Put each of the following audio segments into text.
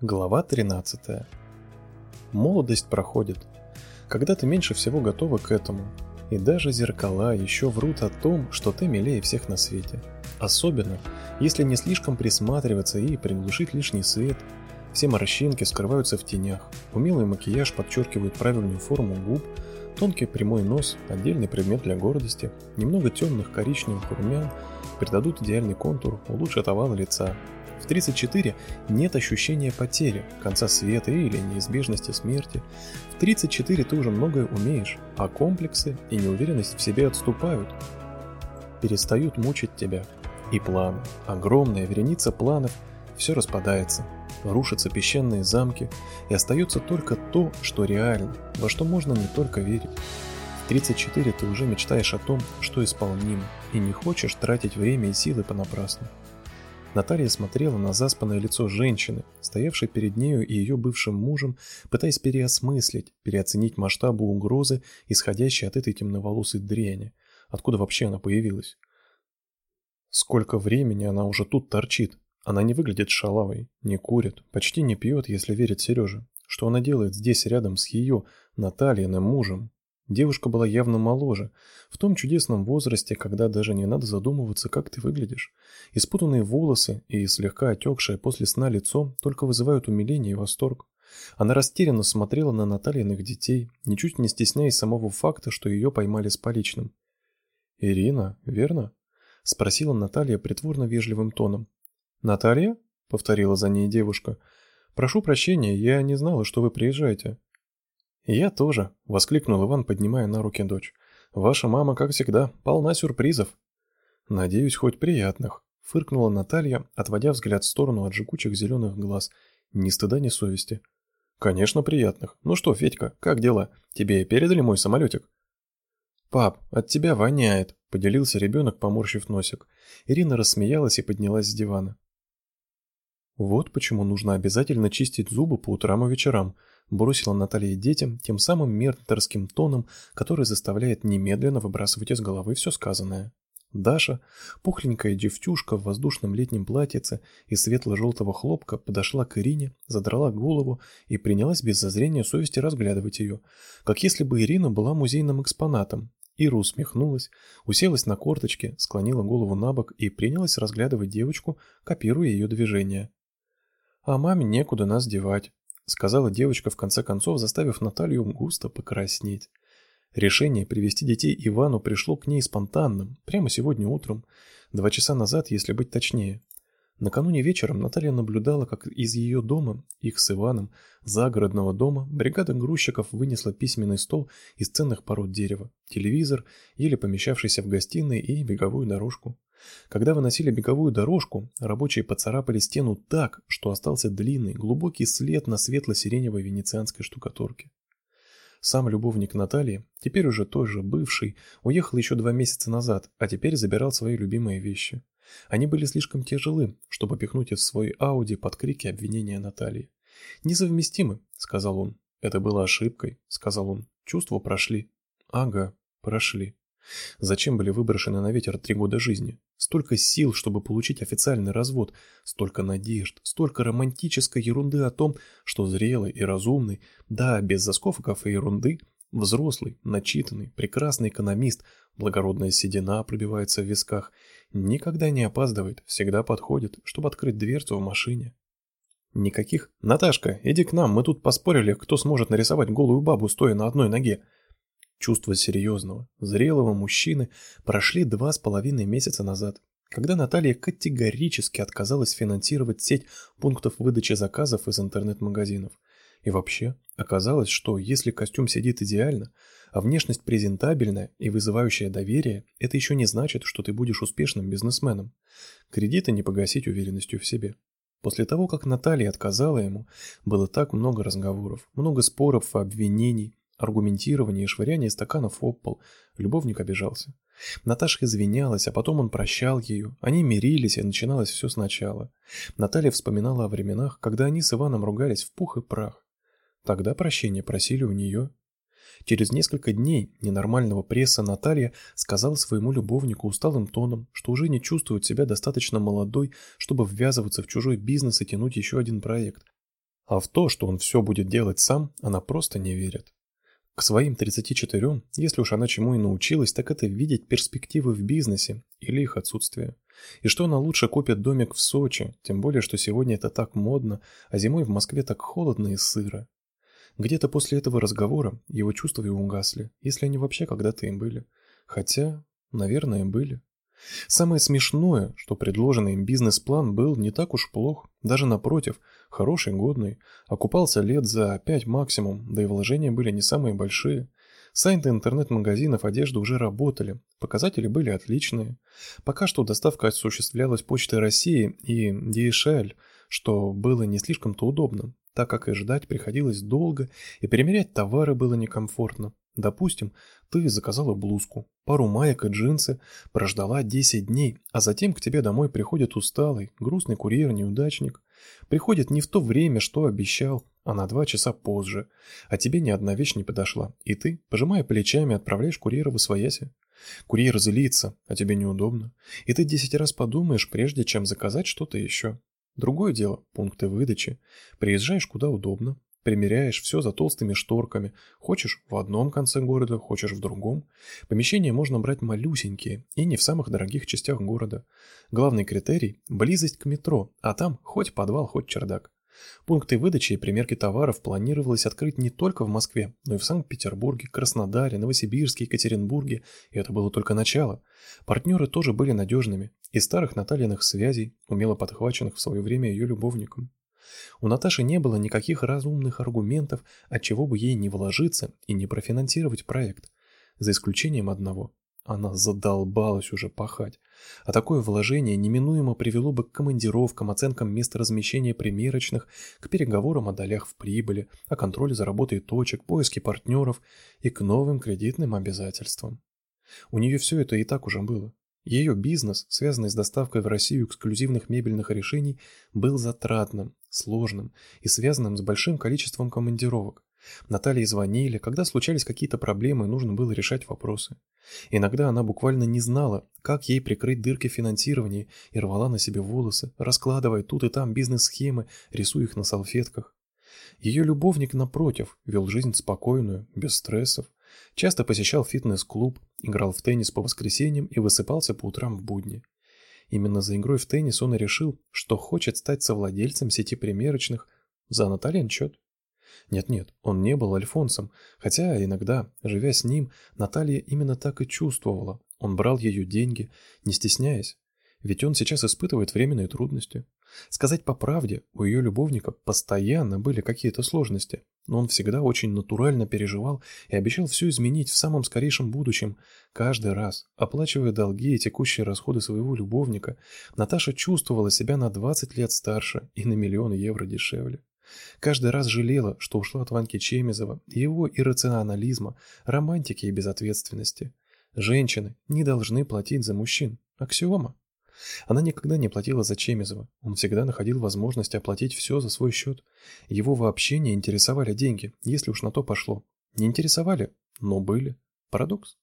Глава 13. Молодость проходит. Когда ты меньше всего готова к этому. И даже зеркала еще врут о том, что ты милее всех на свете. Особенно, если не слишком присматриваться и приглушить лишний свет. Все морщинки скрываются в тенях. Умелый макияж подчеркивает правильную форму губ, тонкий прямой нос – отдельный предмет для гордости, немного темных коричневых румян придадут идеальный контур, улучшат овал лица, в 34 нет ощущения потери, конца света или неизбежности смерти. В 34 ты уже многое умеешь, а комплексы и неуверенность в себе отступают. Перестают мучить тебя. И планы, огромная вереница планов, все распадается. Рушатся песчаные замки, и остается только то, что реально, во что можно не только верить. В 34 ты уже мечтаешь о том, что исполнимо, и не хочешь тратить время и силы понапрасну. Наталья смотрела на заспанное лицо женщины, стоявшей перед нею и ее бывшим мужем, пытаясь переосмыслить, переоценить масштабы угрозы, исходящей от этой темноволосой дряни. Откуда вообще она появилась? Сколько времени она уже тут торчит? Она не выглядит шалавой, не курит, почти не пьет, если верить Сереже. Что она делает здесь рядом с ее, Натальиным мужем? Девушка была явно моложе, в том чудесном возрасте, когда даже не надо задумываться, как ты выглядишь. Испутанные волосы и слегка отекшее после сна лицо только вызывают умиление и восторг. Она растерянно смотрела на Натальиных детей, ничуть не стесняясь самого факта, что ее поймали с поличным. «Ирина, верно?» – спросила Наталья притворно вежливым тоном. «Наталья?» – повторила за ней девушка. «Прошу прощения, я не знала, что вы приезжаете». «Я тоже», — воскликнул Иван, поднимая на руки дочь. «Ваша мама, как всегда, полна сюрпризов». «Надеюсь, хоть приятных», — фыркнула Наталья, отводя взгляд в сторону от жгучих зеленых глаз. Ни стыда, ни совести. «Конечно, приятных. Ну что, Федька, как дела? Тебе передали мой самолетик?» «Пап, от тебя воняет», — поделился ребенок, поморщив носик. Ирина рассмеялась и поднялась с дивана. «Вот почему нужно обязательно чистить зубы по утрам и вечерам», бросила Наталья детям тем самым мерторским тоном, который заставляет немедленно выбрасывать из головы все сказанное. Даша, пухленькая девчушка в воздушном летнем платьице из светло-желтого хлопка, подошла к Ирине, задрала голову и принялась без зазрения совести разглядывать ее, как если бы Ирина была музейным экспонатом. Ира усмехнулась, уселась на корточки, склонила голову на бок и принялась разглядывать девочку, копируя ее движения. «А маме некуда нас девать», сказала девочка в конце концов, заставив Наталью густо покраснеть. Решение привести детей Ивану пришло к ней спонтанным, прямо сегодня утром, два часа назад, если быть точнее. Накануне вечером Наталья наблюдала, как из ее дома, их с Иваном, загородного дома, бригада грузчиков вынесла письменный стол из ценных пород дерева, телевизор, еле помещавшийся в гостиной и беговую дорожку. Когда выносили беговую дорожку, рабочие поцарапали стену так, что остался длинный, глубокий след на светло-сиреневой венецианской штукатурке. Сам любовник Натальи, теперь уже тоже бывший, уехал еще два месяца назад, а теперь забирал свои любимые вещи. Они были слишком тяжелы, чтобы пихнуть их в свой Ауди под крики обвинения Натальи. «Несовместимы», — сказал он. «Это было ошибкой», — сказал он. «Чувства прошли». «Ага, прошли». Зачем были выброшены на ветер три года жизни? Столько сил, чтобы получить официальный развод, столько надежд, столько романтической ерунды о том, что зрелый и разумный, да, без заскофиков и ерунды, взрослый, начитанный, прекрасный экономист, благородная седина пробивается в висках, никогда не опаздывает, всегда подходит, чтобы открыть дверцу в машине. Никаких «Наташка, иди к нам, мы тут поспорили, кто сможет нарисовать голую бабу, стоя на одной ноге», Чувства серьезного, зрелого мужчины прошли два с половиной месяца назад, когда Наталья категорически отказалась финансировать сеть пунктов выдачи заказов из интернет-магазинов. И вообще, оказалось, что если костюм сидит идеально, а внешность презентабельная и вызывающая доверие, это еще не значит, что ты будешь успешным бизнесменом. Кредиты не погасить уверенностью в себе. После того, как Наталья отказала ему, было так много разговоров, много споров и обвинений, аргументирование и швыряние стаканов об пол. Любовник обижался. Наташа извинялась, а потом он прощал ее. Они мирились, и начиналось все сначала. Наталья вспоминала о временах, когда они с Иваном ругались в пух и прах. Тогда прощения просили у нее. Через несколько дней ненормального пресса Наталья сказала своему любовнику усталым тоном, что уже не чувствует себя достаточно молодой, чтобы ввязываться в чужой бизнес и тянуть еще один проект. А в то, что он все будет делать сам, она просто не верит. К своим 34, если уж она чему и научилась, так это видеть перспективы в бизнесе или их отсутствие. И что она лучше купит домик в Сочи, тем более, что сегодня это так модно, а зимой в Москве так холодно и сыро. Где-то после этого разговора его чувства и угасли, если они вообще когда-то им были. Хотя, наверное, были. Самое смешное, что предложенный им бизнес-план был не так уж плох, даже напротив, хороший, годный, окупался лет за пять максимум, да и вложения были не самые большие. Сайты интернет-магазинов одежды уже работали, показатели были отличные. Пока что доставка осуществлялась Почтой России и DHL, что было не слишком-то удобно, так как и ждать приходилось долго, и перемерять товары было некомфортно. Допустим, ты заказала блузку, пару маек и джинсы, прождала 10 дней, а затем к тебе домой приходит усталый, грустный курьер-неудачник. Приходит не в то время, что обещал, а на два часа позже, а тебе ни одна вещь не подошла, и ты, пожимая плечами, отправляешь курьера в освояси. Курьер злится, а тебе неудобно, и ты десять раз подумаешь, прежде чем заказать что-то еще. Другое дело – пункты выдачи. Приезжаешь куда удобно, Примеряешь все за толстыми шторками. Хочешь в одном конце города, хочешь в другом. Помещения можно брать малюсенькие и не в самых дорогих частях города. Главный критерий – близость к метро, а там хоть подвал, хоть чердак. Пункты выдачи и примерки товаров планировалось открыть не только в Москве, но и в Санкт-Петербурге, Краснодаре, Новосибирске, Екатеринбурге, и это было только начало. Партнеры тоже были надежными, из старых Натальиных связей, умело подхваченных в свое время ее любовником. У Наташи не было никаких разумных аргументов, от чего бы ей не вложиться и не профинансировать проект, за исключением одного. Она задолбалась уже пахать. А такое вложение неминуемо привело бы к командировкам, оценкам места размещения примерочных, к переговорам о долях в прибыли, о контроле за работой точек, поиске партнеров и к новым кредитным обязательствам. У нее все это и так уже было. Ее бизнес, связанный с доставкой в Россию эксклюзивных мебельных решений, был затратным, сложным и связанным с большим количеством командировок. Наталье звонили, когда случались какие-то проблемы нужно было решать вопросы. Иногда она буквально не знала, как ей прикрыть дырки финансирования и рвала на себе волосы, раскладывая тут и там бизнес-схемы, рисуя их на салфетках. Ее любовник, напротив, вел жизнь спокойную, без стрессов, часто посещал фитнес-клуб, играл в теннис по воскресеньям и высыпался по утрам в будни. Именно за игрой в теннис он и решил, что хочет стать совладельцем сети примерочных за Натальин счет. Нет-нет, он не был Альфонсом, хотя иногда, живя с ним, Наталья именно так и чувствовала. Он брал ее деньги, не стесняясь, ведь он сейчас испытывает временные трудности. Сказать по правде, у ее любовника постоянно были какие-то сложности, но он всегда очень натурально переживал и обещал все изменить в самом скорейшем будущем. Каждый раз, оплачивая долги и текущие расходы своего любовника, Наташа чувствовала себя на 20 лет старше и на миллион евро дешевле. Каждый раз жалела, что ушла от Ваньки Чемизова, его иррационализма, романтики и безответственности. Женщины не должны платить за мужчин. Аксиома. Она никогда не платила за Чемизова. Он всегда находил возможность оплатить все за свой счет. Его вообще не интересовали деньги, если уж на то пошло. Не интересовали, но были. Парадокс.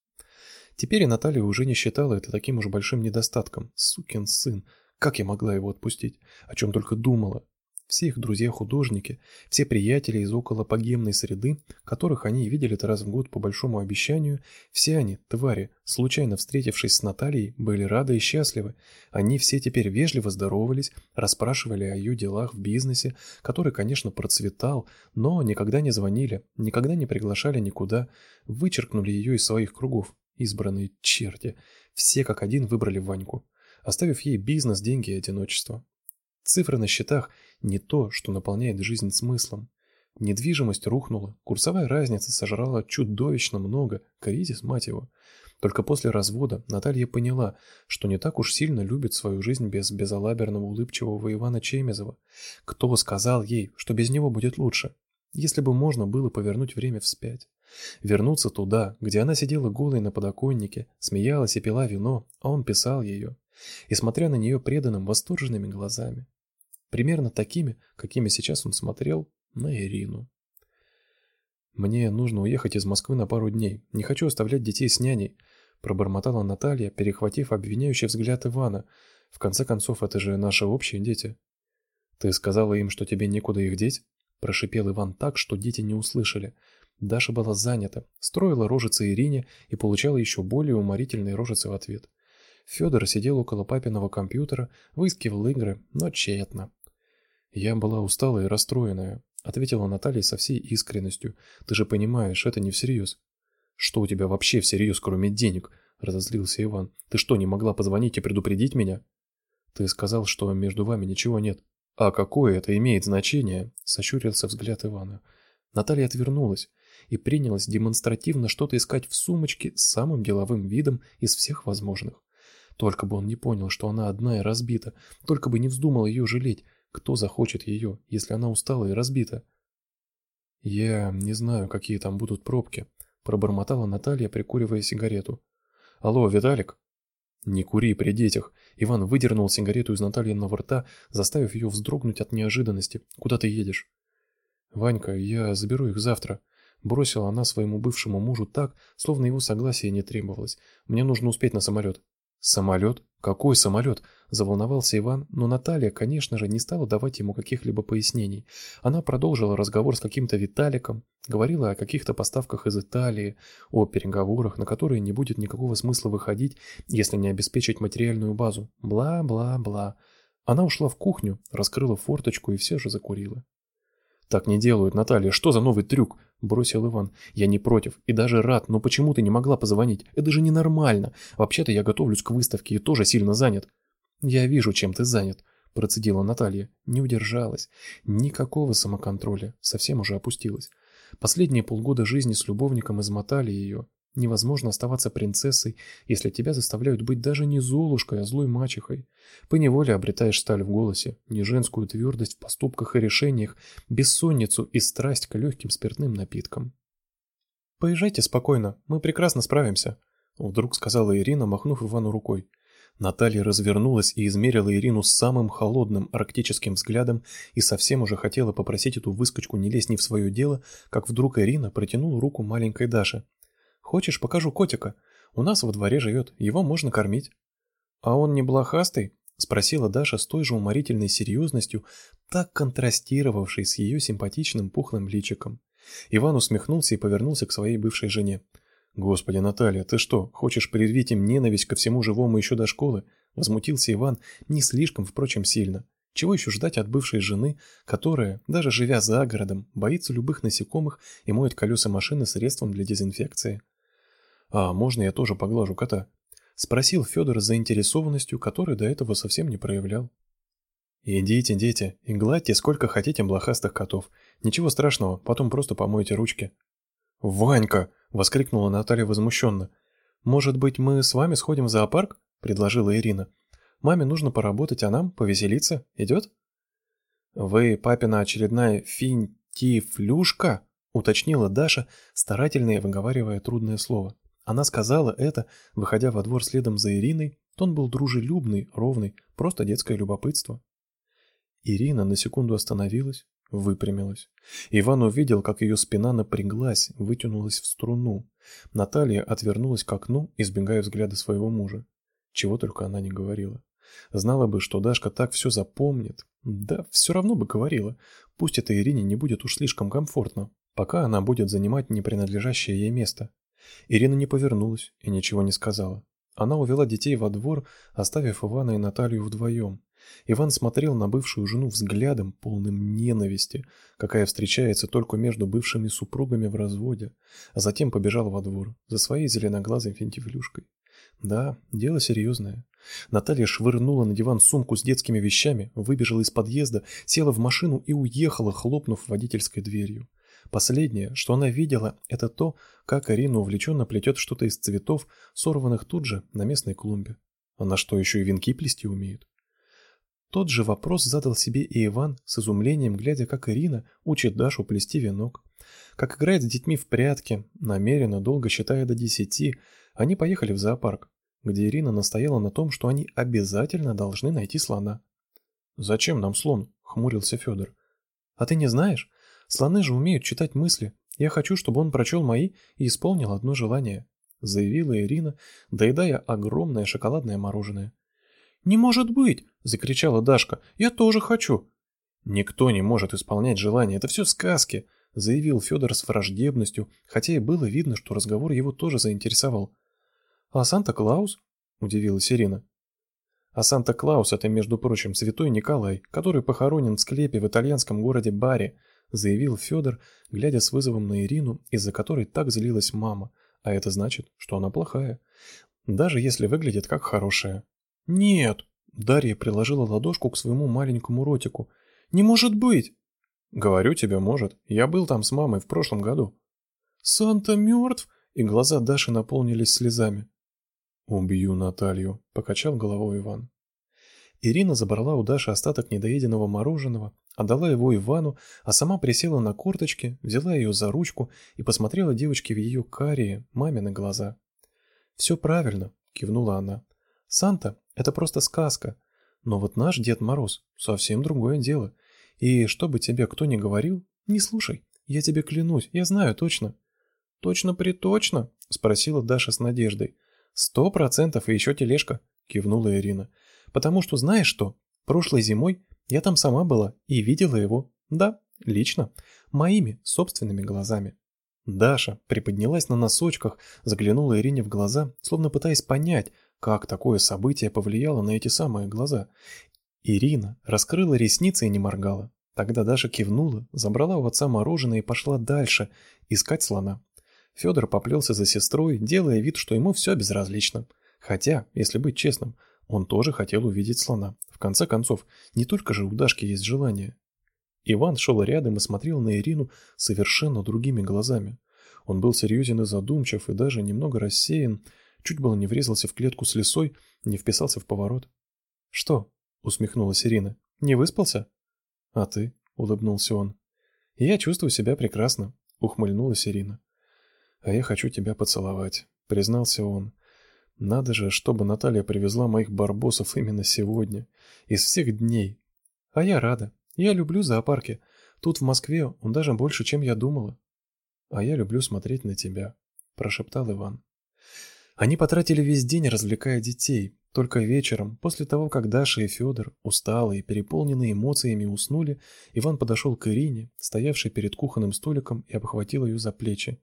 Теперь и Наталья уже не считала это таким уж большим недостатком. Сукин сын. Как я могла его отпустить? О чем только думала. Все их друзья-художники, все приятели из около погемной среды, которых они видели-то раз в год по большому обещанию, все они, твари, случайно встретившись с Натальей, были рады и счастливы. Они все теперь вежливо здоровались, расспрашивали о ее делах в бизнесе, который, конечно, процветал, но никогда не звонили, никогда не приглашали никуда, вычеркнули ее из своих кругов. Избранные черти. Все как один выбрали Ваньку, оставив ей бизнес, деньги и одиночество. Цифры на счетах не то, что наполняет жизнь смыслом. Недвижимость рухнула, курсовая разница сожрала чудовищно много, кризис, мать его. Только после развода Наталья поняла, что не так уж сильно любит свою жизнь без безалаберного улыбчивого Ивана Чемезова. Кто сказал ей, что без него будет лучше? Если бы можно было повернуть время вспять. Вернуться туда, где она сидела голой на подоконнике, смеялась и пила вино, а он писал ее. И смотря на нее преданным, восторженными глазами. Примерно такими, какими сейчас он смотрел на Ирину. «Мне нужно уехать из Москвы на пару дней. Не хочу оставлять детей с няней», – пробормотала Наталья, перехватив обвиняющий взгляд Ивана. «В конце концов, это же наши общие дети». «Ты сказала им, что тебе некуда их деть?» – прошипел Иван так, что дети не услышали. Даша была занята, строила рожицы Ирине и получала еще более уморительные рожицы в ответ. Федор сидел около папиного компьютера, выискивал игры, но тщетно. Я была усталая и расстроенная, ответила Наталья со всей искренностью. Ты же понимаешь, это не всерьез. Что у тебя вообще всерьез, кроме денег? разозлился Иван. Ты что, не могла позвонить и предупредить меня? Ты сказал, что между вами ничего нет. А какое это имеет значение? сощурился взгляд Ивана. Наталья отвернулась и принялась демонстративно что-то искать в сумочке с самым деловым видом из всех возможных. Только бы он не понял, что она одна и разбита, только бы не вздумал ее жалеть. Кто захочет ее, если она устала и разбита? Я не знаю, какие там будут пробки, пробормотала Наталья, прикуривая сигарету. Алло, Виталик? Не кури при детях. Иван выдернул сигарету из Натальиного рта, заставив ее вздрогнуть от неожиданности. Куда ты едешь? Ванька, я заберу их завтра. Бросила она своему бывшему мужу так, словно его согласия не требовалось. Мне нужно успеть на самолет. Самолет? Какой самолет? Заволновался Иван, но Наталья, конечно же, не стала давать ему каких-либо пояснений. Она продолжила разговор с каким-то Виталиком, говорила о каких-то поставках из Италии, о переговорах, на которые не будет никакого смысла выходить, если не обеспечить материальную базу. Бла-бла-бла. Она ушла в кухню, раскрыла форточку и все же закурила. Так не делают, Наталья. Что за новый трюк? бросил Иван. Я не против и даже рад, но почему ты не могла позвонить? Это же ненормально. Вообще-то я готовлюсь к выставке и тоже сильно занят. Я вижу, чем ты занят, процедила Наталья. Не удержалась. Никакого самоконтроля, совсем уже опустилась. Последние полгода жизни с любовником измотали ее. Невозможно оставаться принцессой, если тебя заставляют быть даже не Золушкой, а злой мачехой. Поневоле обретаешь сталь в голосе, не женскую твердость в поступках и решениях, бессонницу и страсть к легким спиртным напиткам. «Поезжайте спокойно, мы прекрасно справимся», — вдруг сказала Ирина, махнув Ивану рукой. Наталья развернулась и измерила Ирину самым холодным арктическим взглядом и совсем уже хотела попросить эту выскочку не лезть не в свое дело, как вдруг Ирина протянула руку маленькой Даше. Хочешь, покажу котика? У нас во дворе живет, его можно кормить. А он не блохастый? спросила Даша с той же уморительной серьезностью, так контрастировавшей с ее симпатичным пухлым личиком. Иван усмехнулся и повернулся к своей бывшей жене. Господи, Наталья, ты что, хочешь предъявить им ненависть ко всему живому еще до школы? возмутился Иван, не слишком, впрочем, сильно. Чего еще ждать от бывшей жены, которая, даже живя за городом, боится любых насекомых и моет колеса машины средством для дезинфекции? «А можно я тоже поглажу кота?» — спросил Федор с заинтересованностью, которую до этого совсем не проявлял. «Идите, дети, и гладьте сколько хотите блохастых котов. Ничего страшного, потом просто помойте ручки». «Ванька!» — воскликнула Наталья возмущенно. «Может быть, мы с вами сходим в зоопарк?» — предложила Ирина. «Маме нужно поработать, а нам повеселиться. Идет?» «Вы папина очередная финтифлюшка?» — уточнила Даша, старательно выговаривая трудное слово. Она сказала это, выходя во двор следом за Ириной. Тон был дружелюбный, ровный, просто детское любопытство. Ирина на секунду остановилась, выпрямилась. Иван увидел, как ее спина напряглась, вытянулась в струну. Наталья отвернулась к окну, избегая взгляда своего мужа. Чего только она не говорила. Знала бы, что Дашка так все запомнит. Да, все равно бы говорила. Пусть это Ирине не будет уж слишком комфортно, пока она будет занимать непринадлежащее ей место. Ирина не повернулась и ничего не сказала. Она увела детей во двор, оставив Ивана и Наталью вдвоем. Иван смотрел на бывшую жену взглядом, полным ненависти, какая встречается только между бывшими супругами в разводе, а затем побежал во двор за своей зеленоглазой финтифлюшкой. Да, дело серьезное. Наталья швырнула на диван сумку с детскими вещами, выбежала из подъезда, села в машину и уехала, хлопнув водительской дверью. Последнее, что она видела, это то, как Арина увлеченно плетет что-то из цветов, сорванных тут же на местной клумбе. Она что, еще и венки плести умеет? Тот же вопрос задал себе и Иван с изумлением, глядя, как Ирина учит Дашу плести венок. Как играет с детьми в прятки, намеренно долго считая до десяти, они поехали в зоопарк, где Ирина настояла на том, что они обязательно должны найти слона. «Зачем нам слон?» — хмурился Федор. «А ты не знаешь? Слоны же умеют читать мысли. Я хочу, чтобы он прочел мои и исполнил одно желание, заявила Ирина, доедая огромное шоколадное мороженое. Не может быть, закричала Дашка. Я тоже хочу. Никто не может исполнять желания, это все сказки, заявил Федор с враждебностью, хотя и было видно, что разговор его тоже заинтересовал. А Санта-Клаус? удивилась Ирина. А Санта-Клаус это, между прочим, святой Николай, который похоронен в склепе в итальянском городе Бари, заявил Федор, глядя с вызовом на Ирину, из-за которой так злилась мама. А это значит, что она плохая, даже если выглядит как хорошая. Нет, Дарья приложила ладошку к своему маленькому ротику. Не может быть. Говорю тебе, может. Я был там с мамой в прошлом году. Санта мертв?» И глаза Даши наполнились слезами. «Убью Наталью», — покачал головой Иван. Ирина забрала у Даши остаток недоеденного мороженого, отдала его Ивану, а сама присела на корточки, взяла ее за ручку и посмотрела девочке в ее карие, мамины глаза. «Все правильно», — кивнула она. «Санта — это просто сказка, но вот наш Дед Мороз — совсем другое дело. И что бы тебе кто ни говорил, не слушай, я тебе клянусь, я знаю точно». «Точно-приточно?» — спросила Даша с надеждой. «Сто процентов и еще тележка», — кивнула Ирина. «Потому что знаешь что? Прошлой зимой я там сама была и видела его. Да, лично. Моими собственными глазами». Даша приподнялась на носочках, заглянула Ирине в глаза, словно пытаясь понять, как такое событие повлияло на эти самые глаза. Ирина раскрыла ресницы и не моргала. Тогда Даша кивнула, забрала у отца мороженое и пошла дальше, искать слона. Федор поплелся за сестрой, делая вид, что ему все безразлично. Хотя, если быть честным, он тоже хотел увидеть слона. В конце концов, не только же у Дашки есть желание. Иван шел рядом и смотрел на Ирину совершенно другими глазами. Он был серьезен и задумчив, и даже немного рассеян, чуть было не врезался в клетку с лисой, не вписался в поворот. «Что?» — усмехнулась Ирина. «Не выспался?» «А ты?» — улыбнулся он. «Я чувствую себя прекрасно», — ухмыльнулась Ирина. «А я хочу тебя поцеловать», — признался он. «Надо же, чтобы Наталья привезла моих барбосов именно сегодня, из всех дней. А я рада. Я люблю зоопарки. Тут в Москве он даже больше, чем я думала. А я люблю смотреть на тебя», — прошептал Иван. Они потратили весь день, развлекая детей. Только вечером, после того, как Даша и Федор, усталые, переполненные эмоциями, уснули, Иван подошел к Ирине, стоявшей перед кухонным столиком, и обхватил ее за плечи.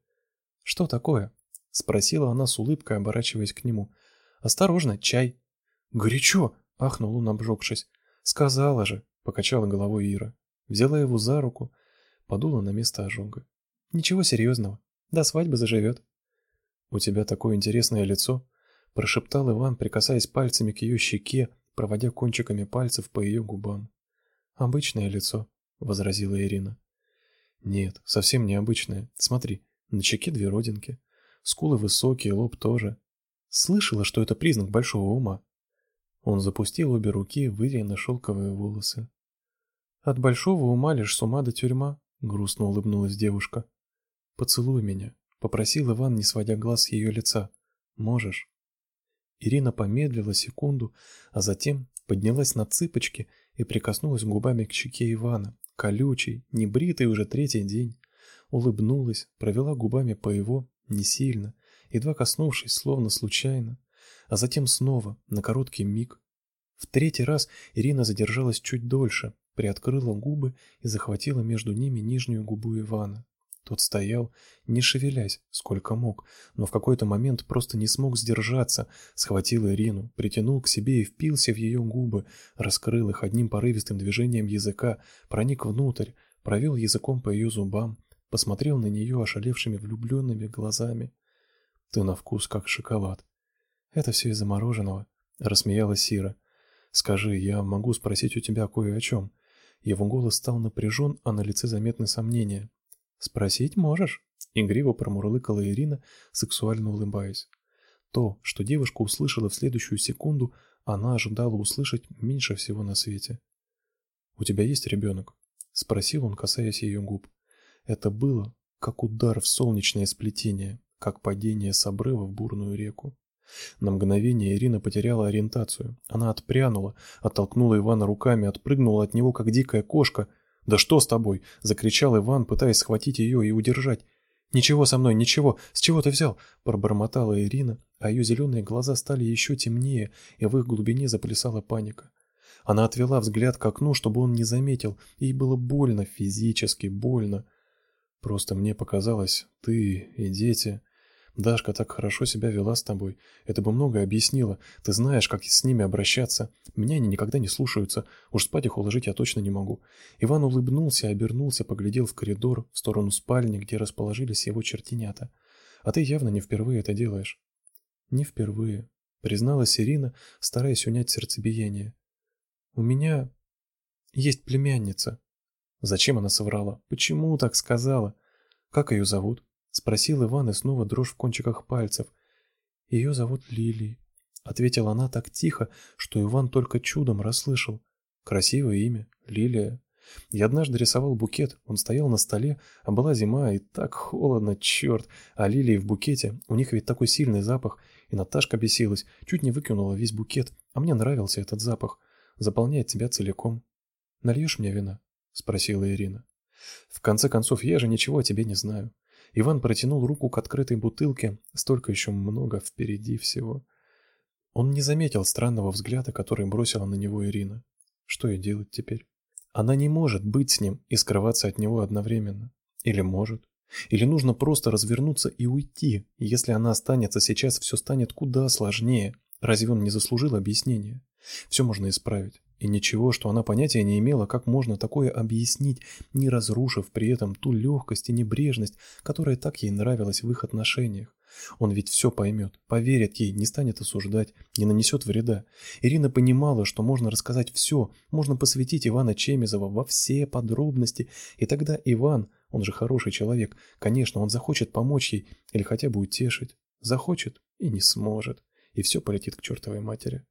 «Что такое?» — спросила она с улыбкой, оборачиваясь к нему. «Осторожно, чай!» «Горячо!» — ахнул он, обжегшись. «Сказала же!» — покачала головой Ира. Взяла его за руку, подула на место ожога. «Ничего серьезного. До свадьбы заживет». «У тебя такое интересное лицо!» — прошептал Иван, прикасаясь пальцами к ее щеке, проводя кончиками пальцев по ее губам. «Обычное лицо», — возразила Ирина. «Нет, совсем необычное. Смотри, на щеке две родинки. Скулы высокие, лоб тоже. Слышала, что это признак большого ума. Он запустил обе руки в Ирины шелковые волосы. От большого ума лишь с ума до тюрьма, грустно улыбнулась девушка. Поцелуй меня, попросил Иван, не сводя глаз с ее лица. Можешь? Ирина помедлила секунду, а затем поднялась на цыпочки и прикоснулась губами к щеке Ивана, колючий, небритый уже третий день улыбнулась, провела губами по его, не сильно, едва коснувшись, словно случайно, а затем снова, на короткий миг. В третий раз Ирина задержалась чуть дольше, приоткрыла губы и захватила между ними нижнюю губу Ивана. Тот стоял, не шевелясь, сколько мог, но в какой-то момент просто не смог сдержаться, схватил Ирину, притянул к себе и впился в ее губы, раскрыл их одним порывистым движением языка, проник внутрь, провел языком по ее зубам, посмотрел на нее ошалевшими влюбленными глазами. Ты на вкус как шоколад. Это все из-за мороженого, рассмеялась Сира. Скажи, я могу спросить у тебя кое о чем?» Его голос стал напряжен, а на лице заметны сомнения. Спросить можешь, игриво промурлыкала Ирина, сексуально улыбаясь. То, что девушка услышала в следующую секунду, она ожидала услышать меньше всего на свете. У тебя есть ребенок?» — спросил он, касаясь ее губ. Это было как удар в солнечное сплетение, как падение с обрыва в бурную реку. На мгновение Ирина потеряла ориентацию. Она отпрянула, оттолкнула Ивана руками, отпрыгнула от него как дикая кошка. "Да что с тобой?" закричал Иван, пытаясь схватить ее и удержать. "Ничего со мной, ничего. С чего ты взял?" пробормотала Ирина, а ее зеленые глаза стали еще темнее, и в их глубине заплясала паника. Она отвела взгляд к окну, чтобы он не заметил. Ей было больно, физически больно. Просто мне показалось, ты и дети... Дашка так хорошо себя вела с тобой. Это бы многое объяснило. Ты знаешь, как с ними обращаться. Меня они никогда не слушаются. Уж спать их уложить я точно не могу. Иван улыбнулся, обернулся, поглядел в коридор, в сторону спальни, где расположились его чертенята. А ты явно не впервые это делаешь. Не впервые, призналась Ирина, стараясь унять сердцебиение. У меня есть племянница. Зачем она соврала? Почему так сказала? Как ее зовут? спросил Иван, и снова дрожь в кончиках пальцев. Ее зовут Лили, ответила она так тихо, что Иван только чудом расслышал. Красивое имя, Лилия. Я однажды рисовал букет, он стоял на столе, а была зима и так холодно, черт. А лилии в букете, у них ведь такой сильный запах, и Наташка бесилась, чуть не выкинула весь букет, а мне нравился этот запах. Заполняет тебя целиком. Нальешь мне вина? Спросила Ирина. В конце концов, я же ничего о тебе не знаю. Иван протянул руку к открытой бутылке, столько еще много впереди всего. Он не заметил странного взгляда, который бросила на него Ирина. Что ей делать теперь? Она не может быть с ним и скрываться от него одновременно. Или может? Или нужно просто развернуться и уйти? Если она останется сейчас, все станет куда сложнее. Разве он не заслужил объяснения? Все можно исправить. И ничего, что она понятия не имела, как можно такое объяснить, не разрушив при этом ту легкость и небрежность, которая так ей нравилась в их отношениях. Он ведь все поймет, поверит ей, не станет осуждать, не нанесет вреда. Ирина понимала, что можно рассказать все, можно посвятить Ивана Чемизова во все подробности, и тогда Иван, он же хороший человек, конечно, он захочет помочь ей или хотя бы утешить. Захочет и не сможет, и все полетит к чертовой матери.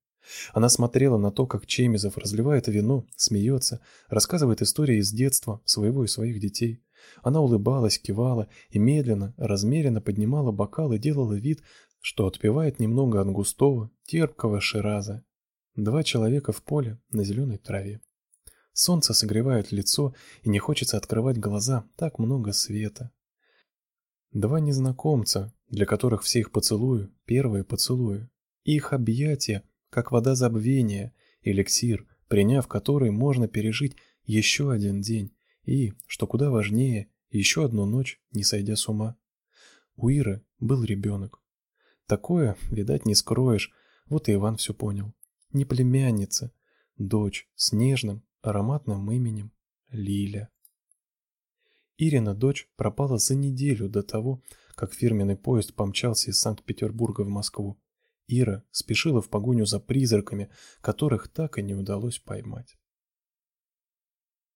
Она смотрела на то, как Чемизов разливает вино, смеется, рассказывает истории из детства своего и своих детей. Она улыбалась, кивала и медленно, размеренно поднимала бокал и делала вид, что отпивает немного от густого, терпкого шираза. Два человека в поле на зеленой траве. Солнце согревает лицо, и не хочется открывать глаза, так много света. Два незнакомца, для которых все их поцелуи первые поцелуи. Их объятия как вода забвения, эликсир, приняв который можно пережить еще один день и, что куда важнее, еще одну ночь, не сойдя с ума. У Иры был ребенок. Такое, видать, не скроешь. Вот и Иван все понял. Не племянница, дочь с нежным, ароматным именем Лиля. Ирина дочь пропала за неделю до того, как фирменный поезд помчался из Санкт-Петербурга в Москву. Ира спешила в погоню за призраками, которых так и не удалось поймать.